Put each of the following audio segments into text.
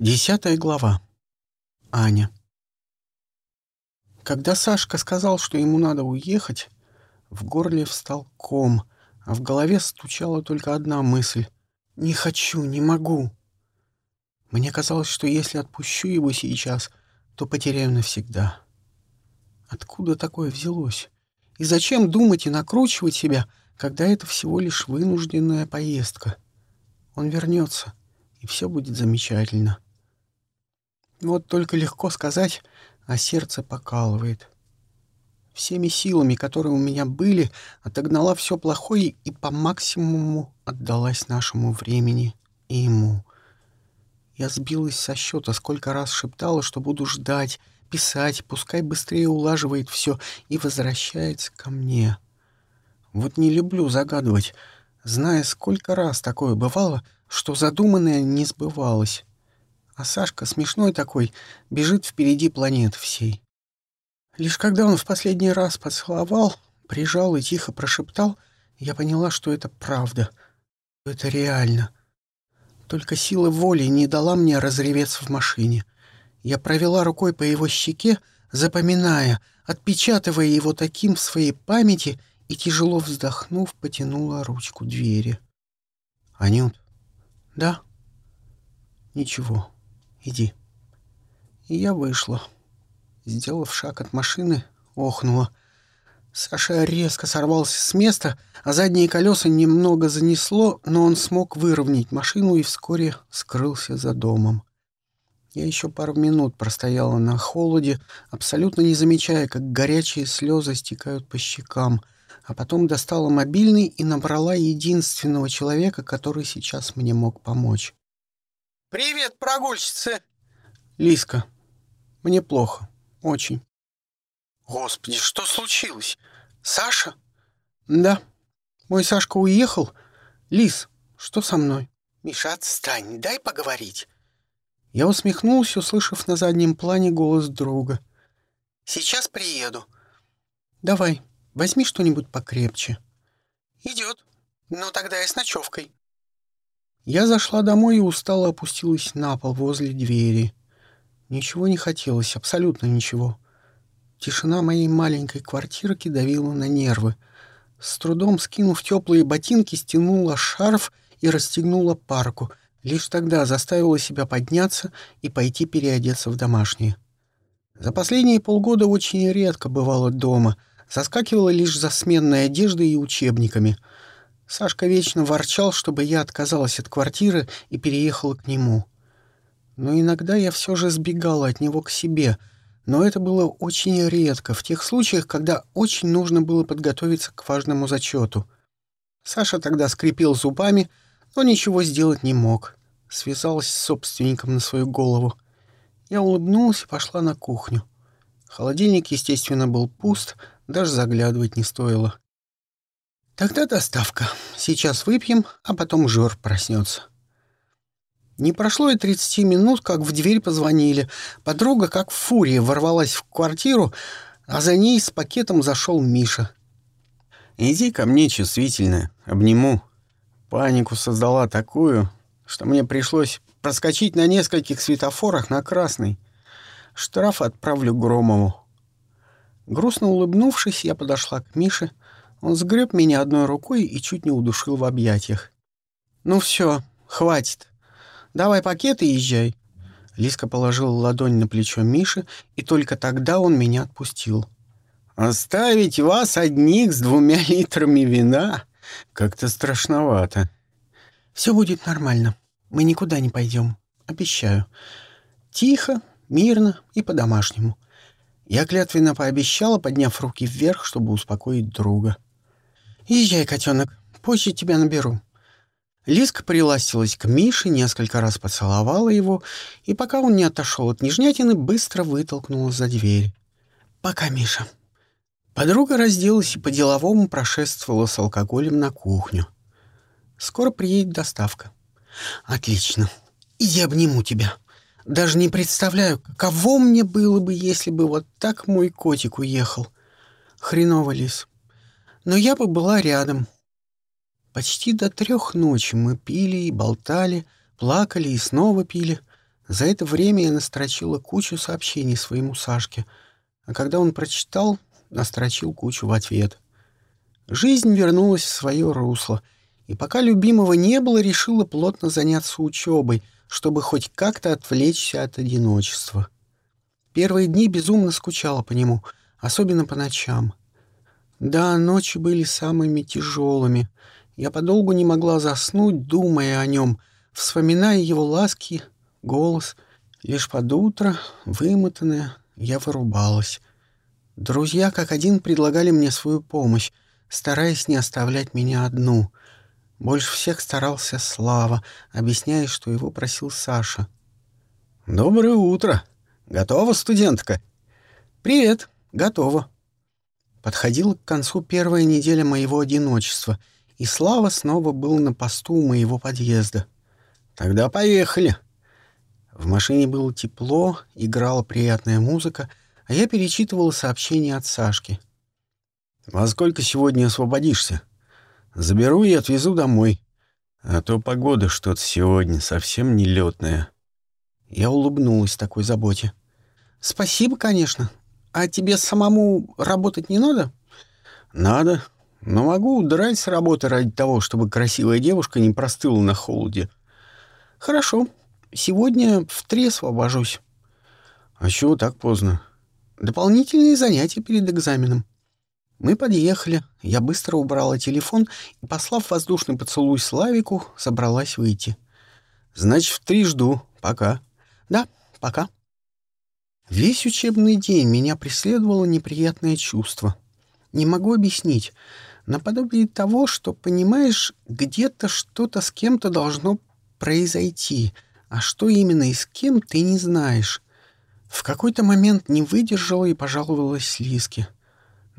Десятая глава. Аня. Когда Сашка сказал, что ему надо уехать, в горле встал ком, а в голове стучала только одна мысль — «Не хочу, не могу». Мне казалось, что если отпущу его сейчас, то потеряю навсегда. Откуда такое взялось? И зачем думать и накручивать себя, когда это всего лишь вынужденная поездка? Он вернется, и все будет замечательно. Вот только легко сказать, а сердце покалывает. Всеми силами, которые у меня были, отогнала все плохое и по максимуму отдалась нашему времени и ему. Я сбилась со счета, сколько раз шептала, что буду ждать, писать, пускай быстрее улаживает все и возвращается ко мне. Вот не люблю загадывать, зная, сколько раз такое бывало, что задуманное не сбывалось. А Сашка, смешной такой, бежит впереди планеты всей. Лишь когда он в последний раз поцеловал, прижал и тихо прошептал, я поняла, что это правда. Это реально. Только сила воли не дала мне разреветься в машине. Я провела рукой по его щеке, запоминая, отпечатывая его таким в своей памяти и, тяжело вздохнув, потянула ручку двери. «Анют?» «Да?» «Ничего». Иди». И я вышла. Сделав шаг от машины, охнула. Саша резко сорвался с места, а задние колеса немного занесло, но он смог выровнять машину и вскоре скрылся за домом. Я еще пару минут простояла на холоде, абсолютно не замечая, как горячие слезы стекают по щекам, а потом достала мобильный и набрала единственного человека, который сейчас мне мог помочь. «Привет, прогульщица!» «Лиска, мне плохо. Очень». «Господи, что случилось? Саша?» «Да. Мой Сашка уехал. Лис, что со мной?» «Миша, отстань, дай поговорить». Я усмехнулся, услышав на заднем плане голос друга. «Сейчас приеду». «Давай, возьми что-нибудь покрепче». «Идет. Но тогда я с ночевкой». Я зашла домой и устало опустилась на пол возле двери. Ничего не хотелось, абсолютно ничего. Тишина моей маленькой квартирки давила на нервы. С трудом скинув теплые ботинки, стянула шарф и расстегнула парку. Лишь тогда заставила себя подняться и пойти переодеться в домашнее. За последние полгода очень редко бывала дома. Заскакивала лишь за сменной одеждой и учебниками — Сашка вечно ворчал, чтобы я отказалась от квартиры и переехала к нему. Но иногда я все же сбегала от него к себе, но это было очень редко, в тех случаях, когда очень нужно было подготовиться к важному зачету. Саша тогда скрипел зубами, но ничего сделать не мог. Связалась с собственником на свою голову. Я улыбнулась и пошла на кухню. Холодильник, естественно, был пуст, даже заглядывать не стоило. Тогда доставка. Сейчас выпьем, а потом Жор проснется. Не прошло и тридцати минут, как в дверь позвонили. Подруга, как в фурии, ворвалась в квартиру, а за ней с пакетом зашел Миша. «Иди ко мне, чувствительная, обниму». Панику создала такую, что мне пришлось проскочить на нескольких светофорах на красный. Штраф отправлю Громову. Грустно улыбнувшись, я подошла к Мише, он сгреб меня одной рукой и чуть не удушил в объятиях. «Ну все, хватит. Давай пакет и езжай». Лиска положила ладонь на плечо Миши, и только тогда он меня отпустил. «Оставить вас одних с двумя литрами вина? Как-то страшновато». «Все будет нормально. Мы никуда не пойдем. Обещаю. Тихо, мирно и по-домашнему». Я клятвенно пообещала, подняв руки вверх, чтобы успокоить друга. «Езжай, котенок, позже тебя наберу». Лиска приластилась к Мише, несколько раз поцеловала его, и пока он не отошел от нежнятины, быстро вытолкнула за дверь. «Пока, Миша». Подруга разделась и по-деловому прошествовала с алкоголем на кухню. «Скоро приедет доставка». «Отлично. Я обниму тебя. Даже не представляю, кого мне было бы, если бы вот так мой котик уехал. Хреново, Лис но я бы была рядом. Почти до трех ночи мы пили и болтали, плакали и снова пили. За это время я настрочила кучу сообщений своему Сашке, а когда он прочитал, настрочил кучу в ответ. Жизнь вернулась в свое русло, и пока любимого не было, решила плотно заняться учебой, чтобы хоть как-то отвлечься от одиночества. Первые дни безумно скучала по нему, особенно по ночам. Да, ночи были самыми тяжелыми. Я подолгу не могла заснуть, думая о нем, вспоминая его ласки, голос. Лишь под утро, вымотанная, я вырубалась. Друзья как один предлагали мне свою помощь, стараясь не оставлять меня одну. Больше всех старался Слава, объясняя, что его просил Саша. «Доброе утро! Готова, студентка?» «Привет! Готова!» Подходила к концу первая неделя моего одиночества, и Слава снова был на посту моего подъезда. «Тогда поехали!» В машине было тепло, играла приятная музыка, а я перечитывала сообщения от Сашки. «Во сколько сегодня освободишься?» Заберу и отвезу домой. А то погода что-то сегодня совсем нелетная. Я улыбнулась такой заботе. Спасибо, конечно. А тебе самому работать не надо? Надо. Но могу удрать с работы ради того, чтобы красивая девушка не простыла на холоде. Хорошо. Сегодня в три освобожусь. А чего так поздно? Дополнительные занятия перед экзаменом. Мы подъехали, я быстро убрала телефон и, послав воздушный поцелуй Славику, собралась выйти. «Значит, в три жду. Пока». «Да, пока». Весь учебный день меня преследовало неприятное чувство. Не могу объяснить. Наподобие того, что, понимаешь, где-то что-то с кем-то должно произойти, а что именно и с кем, ты не знаешь. В какой-то момент не выдержала и пожаловалась Лиске —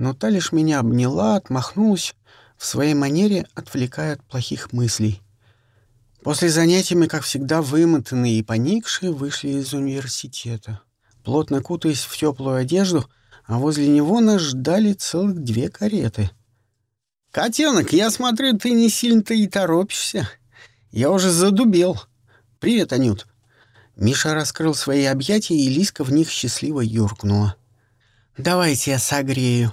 но та лишь меня обняла, отмахнулась, в своей манере отвлекая от плохих мыслей. После занятий мы, как всегда, вымотанные и поникшие, вышли из университета. Плотно кутаясь в теплую одежду, а возле него нас ждали целых две кареты. «Котенок, я смотрю, ты не сильно-то и торопишься. Я уже задубел. Привет, Анют». Миша раскрыл свои объятия, и Лиска в них счастливо юркнула. «Давайте я согрею»,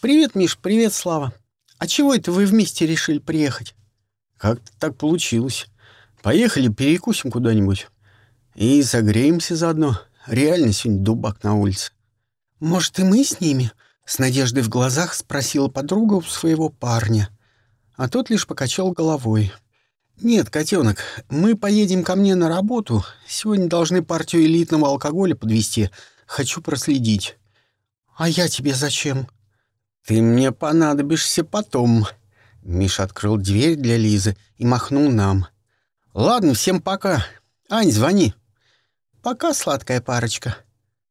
«Привет, Миш, привет, Слава. А чего это вы вместе решили приехать?» «Как-то так получилось. Поехали, перекусим куда-нибудь. И согреемся заодно. Реально сегодня дубак на улице». «Может, и мы с ними?» — с надеждой в глазах спросила подруга у своего парня. А тот лишь покачал головой. «Нет, котенок, мы поедем ко мне на работу. Сегодня должны партию элитного алкоголя подвести. Хочу проследить». «А я тебе зачем?» «Ты мне понадобишься потом». Миша открыл дверь для Лизы и махнул нам. «Ладно, всем пока. Ань, звони». «Пока, сладкая парочка».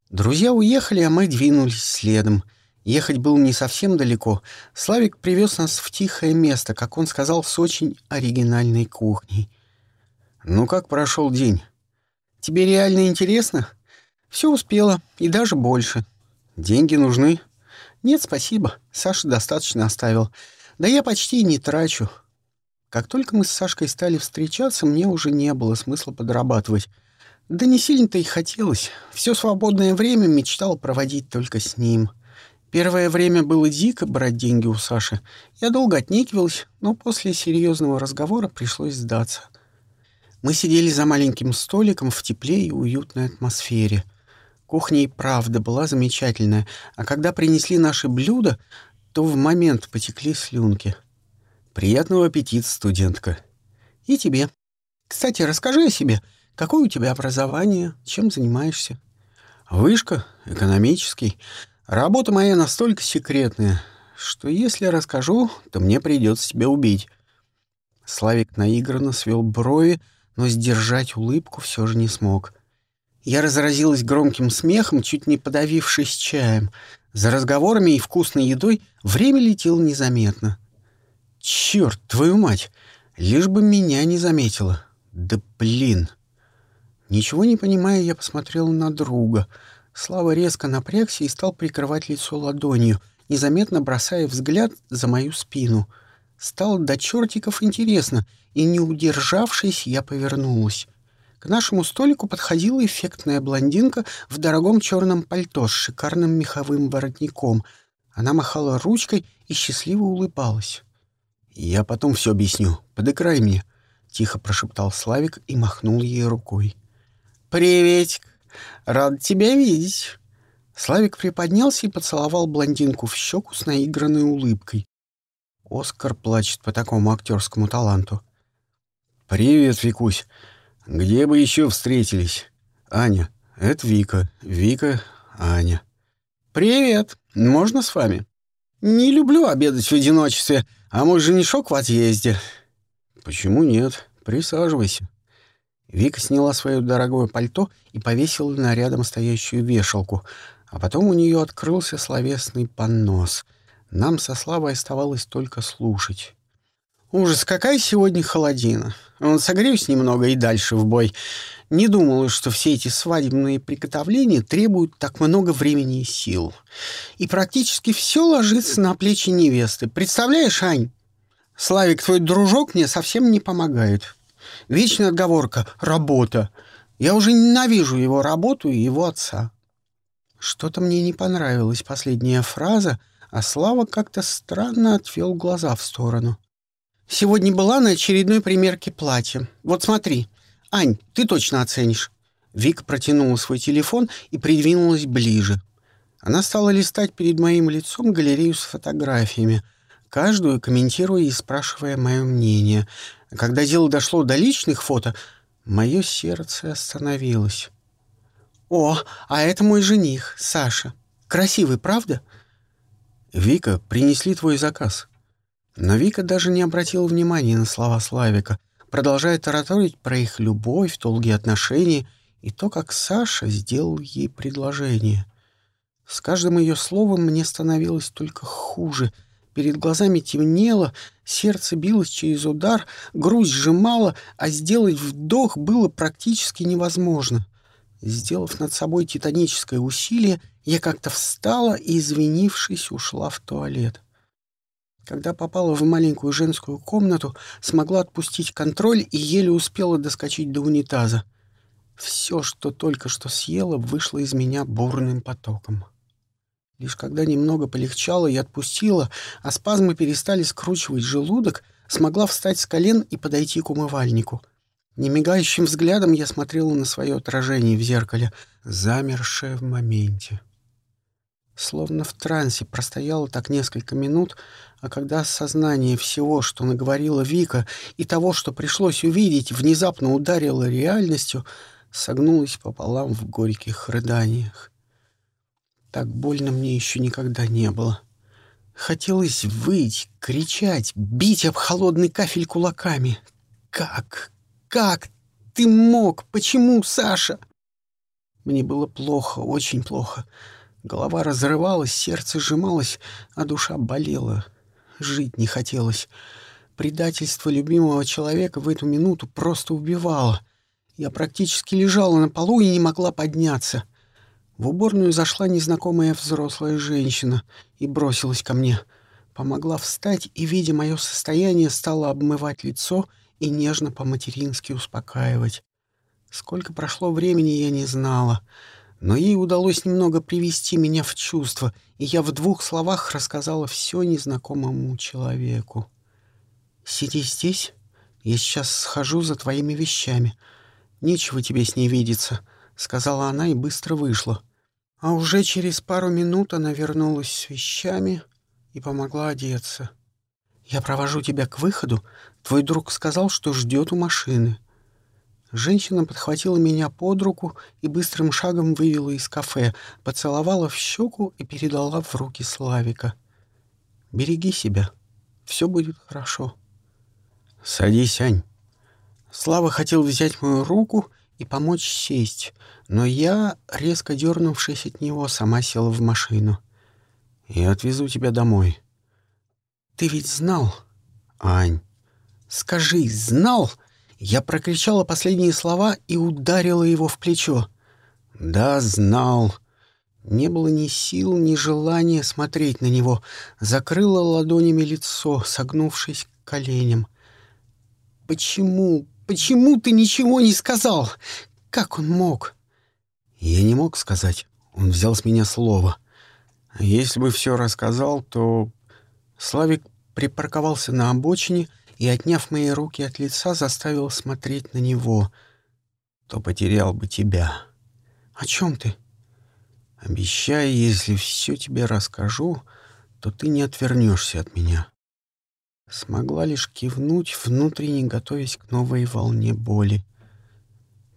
Друзья уехали, а мы двинулись следом. Ехать было не совсем далеко. Славик привез нас в тихое место, как он сказал, с очень оригинальной кухней. «Ну как прошел день?» «Тебе реально интересно?» «Все успела, и даже больше». «Деньги нужны?» «Нет, спасибо. Саша достаточно оставил. Да я почти не трачу». Как только мы с Сашкой стали встречаться, мне уже не было смысла подрабатывать. Да не сильно-то и хотелось. Все свободное время мечтал проводить только с ним. Первое время было дико брать деньги у Саши. Я долго отнекивалась, но после серьезного разговора пришлось сдаться. Мы сидели за маленьким столиком в тепле и уютной атмосфере — Кухня и правда была замечательная, а когда принесли наши блюда, то в момент потекли слюнки. «Приятного аппетита, студентка!» «И тебе. Кстати, расскажи о себе. Какое у тебя образование? Чем занимаешься?» «Вышка, экономический. Работа моя настолько секретная, что если расскажу, то мне придется тебя убить». Славик наигранно свел брови, но сдержать улыбку все же не смог — я разразилась громким смехом, чуть не подавившись чаем. За разговорами и вкусной едой время летело незаметно. Черт, твою мать! Лишь бы меня не заметила. Да блин! Ничего не понимая, я посмотрел на друга. Слава резко напрягся и стал прикрывать лицо ладонью, незаметно бросая взгляд за мою спину. Стало до чертиков интересно, и, не удержавшись, я повернулась. К нашему столику подходила эффектная блондинка в дорогом черном пальто с шикарным меховым воротником. Она махала ручкой и счастливо улыбалась. «Я потом все объясню. Подыграй мне», — тихо прошептал Славик и махнул ей рукой. «Приветик! Рад тебя видеть!» Славик приподнялся и поцеловал блондинку в щеку с наигранной улыбкой. Оскар плачет по такому актерскому таланту. «Привет, Викусь. Где бы еще встретились? Аня, это Вика. Вика, Аня». «Привет. Можно с вами?» «Не люблю обедать в одиночестве, а мой женишок в отъезде». «Почему нет? Присаживайся». Вика сняла свое дорогое пальто и повесила на рядом стоящую вешалку, а потом у нее открылся словесный понос. Нам со Славой оставалось только слушать. «Ужас, какая сегодня холодина! Согреюсь немного и дальше в бой. Не думала, что все эти свадебные приготовления требуют так много времени и сил. И практически все ложится на плечи невесты. Представляешь, Ань? Славик, твой дружок мне совсем не помогает. Вечная отговорка — работа. Я уже ненавижу его работу и его отца. Что-то мне не понравилась последняя фраза, а Слава как-то странно отвел глаза в сторону. Сегодня была на очередной примерке платья. Вот смотри. Ань, ты точно оценишь. Вика протянула свой телефон и придвинулась ближе. Она стала листать перед моим лицом галерею с фотографиями, каждую комментируя и спрашивая мое мнение — когда дело дошло до личных фото, мое сердце остановилось. «О, а это мой жених, Саша. Красивый, правда?» «Вика, принесли твой заказ». Но Вика даже не обратила внимания на слова Славика, продолжая тараторить про их любовь, долгие отношения и то, как Саша сделал ей предложение. С каждым ее словом мне становилось только хуже — Перед глазами темнело, сердце билось через удар, грудь сжимала, а сделать вдох было практически невозможно. Сделав над собой титаническое усилие, я как-то встала и, извинившись, ушла в туалет. Когда попала в маленькую женскую комнату, смогла отпустить контроль и еле успела доскочить до унитаза. Все, что только что съела, вышло из меня бурным потоком. Лишь когда немного полегчало и отпустила, а спазмы перестали скручивать желудок, смогла встать с колен и подойти к умывальнику. Немигающим взглядом я смотрела на свое отражение в зеркале, замершее в моменте. Словно в трансе простояла так несколько минут, а когда сознание всего, что наговорила Вика, и того, что пришлось увидеть, внезапно ударило реальностью, согнулась пополам в горьких рыданиях. Так больно мне еще никогда не было. Хотелось выть, кричать, бить об холодный кафель кулаками. Как? Как ты мог? Почему, Саша? Мне было плохо, очень плохо. Голова разрывалась, сердце сжималось, а душа болела. Жить не хотелось. Предательство любимого человека в эту минуту просто убивало. Я практически лежала на полу и не могла подняться. В уборную зашла незнакомая взрослая женщина и бросилась ко мне. Помогла встать и, видя мое состояние, стала обмывать лицо и нежно по-матерински успокаивать. Сколько прошло времени, я не знала, но ей удалось немного привести меня в чувство, и я в двух словах рассказала все незнакомому человеку. «Сиди здесь, я сейчас схожу за твоими вещами. Нечего тебе с ней видеться», — сказала она и быстро вышла. А уже через пару минут она вернулась с вещами и помогла одеться. «Я провожу тебя к выходу. Твой друг сказал, что ждет у машины». Женщина подхватила меня под руку и быстрым шагом вывела из кафе, поцеловала в щеку и передала в руки Славика. «Береги себя. Все будет хорошо». «Садись, Ань». Слава хотел взять мою руку и помочь сесть, но я, резко дернувшись от него, сама села в машину. «Я отвезу тебя домой». «Ты ведь знал?» «Ань». «Скажи, знал?» Я прокричала последние слова и ударила его в плечо. «Да, знал». Не было ни сил, ни желания смотреть на него. Закрыла ладонями лицо, согнувшись к коленям. «Почему? Почему ты ничего не сказал? Как он мог?» Я не мог сказать. Он взял с меня слово. Если бы все рассказал, то... Славик припарковался на обочине и, отняв мои руки от лица, заставил смотреть на него. То потерял бы тебя. «О чем ты?» «Обещай, если все тебе расскажу, то ты не отвернешься от меня». Смогла лишь кивнуть, внутренне готовясь к новой волне боли.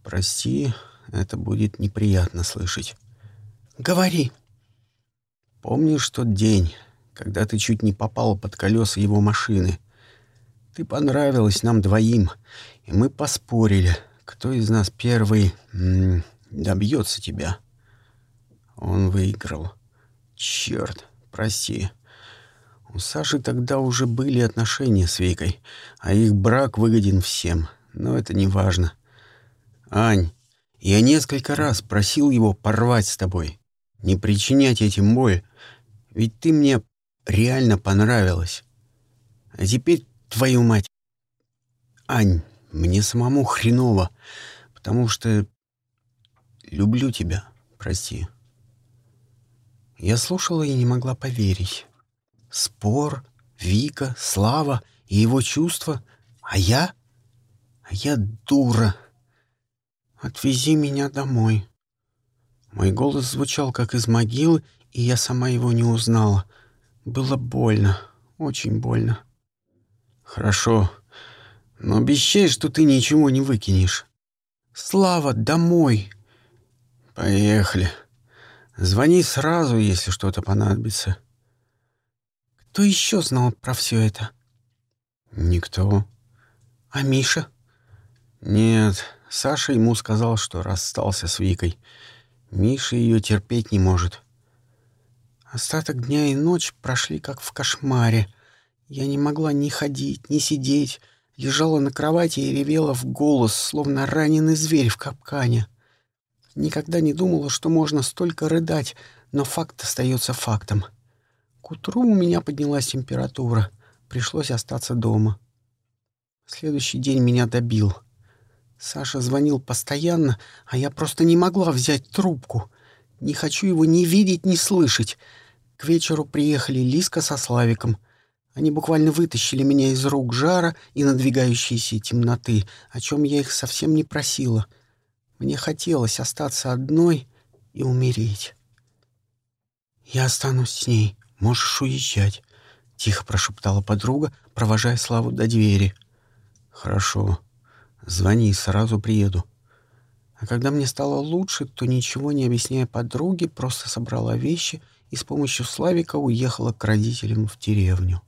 «Прости, это будет неприятно слышать». «Говори». «Помнишь тот день, когда ты чуть не попал под колеса его машины? Ты понравилась нам двоим, и мы поспорили, кто из нас первый добьется тебя». Он выиграл. Черт, прости. У Саши тогда уже были отношения с Викой, а их брак выгоден всем, но это не важно. Ань, я несколько раз просил его порвать с тобой, не причинять этим боль, ведь ты мне реально понравилась. А теперь, твою мать... Ань, мне самому хреново, потому что люблю тебя, прости. Я слушала и не могла поверить. Спор, Вика, Слава и его чувства. А я? А я дура. Отвези меня домой. Мой голос звучал, как из могилы, и я сама его не узнала. Было больно, очень больно. Хорошо, но обещай, что ты ничего не выкинешь. Слава, домой. Поехали. Звони сразу, если что-то понадобится. Кто еще знал про все это? Никто. А Миша? Нет, Саша ему сказал, что расстался с Викой. Миша ее терпеть не может. Остаток дня и ночь прошли как в кошмаре. Я не могла ни ходить, ни сидеть. Лежала на кровати и ревела в голос, словно раненый зверь в капкане. Никогда не думала, что можно столько рыдать, но факт остается фактом. К утру у меня поднялась температура. Пришлось остаться дома. Следующий день меня добил. Саша звонил постоянно, а я просто не могла взять трубку. Не хочу его ни видеть, ни слышать. К вечеру приехали Лиска со Славиком. Они буквально вытащили меня из рук жара и надвигающейся темноты, о чем я их совсем не просила. Мне хотелось остаться одной и умереть. «Я останусь с ней», «Можешь уезжать», — тихо прошептала подруга, провожая Славу до двери. «Хорошо. Звони, сразу приеду». А когда мне стало лучше, то, ничего не объясняя подруге, просто собрала вещи и с помощью Славика уехала к родителям в деревню.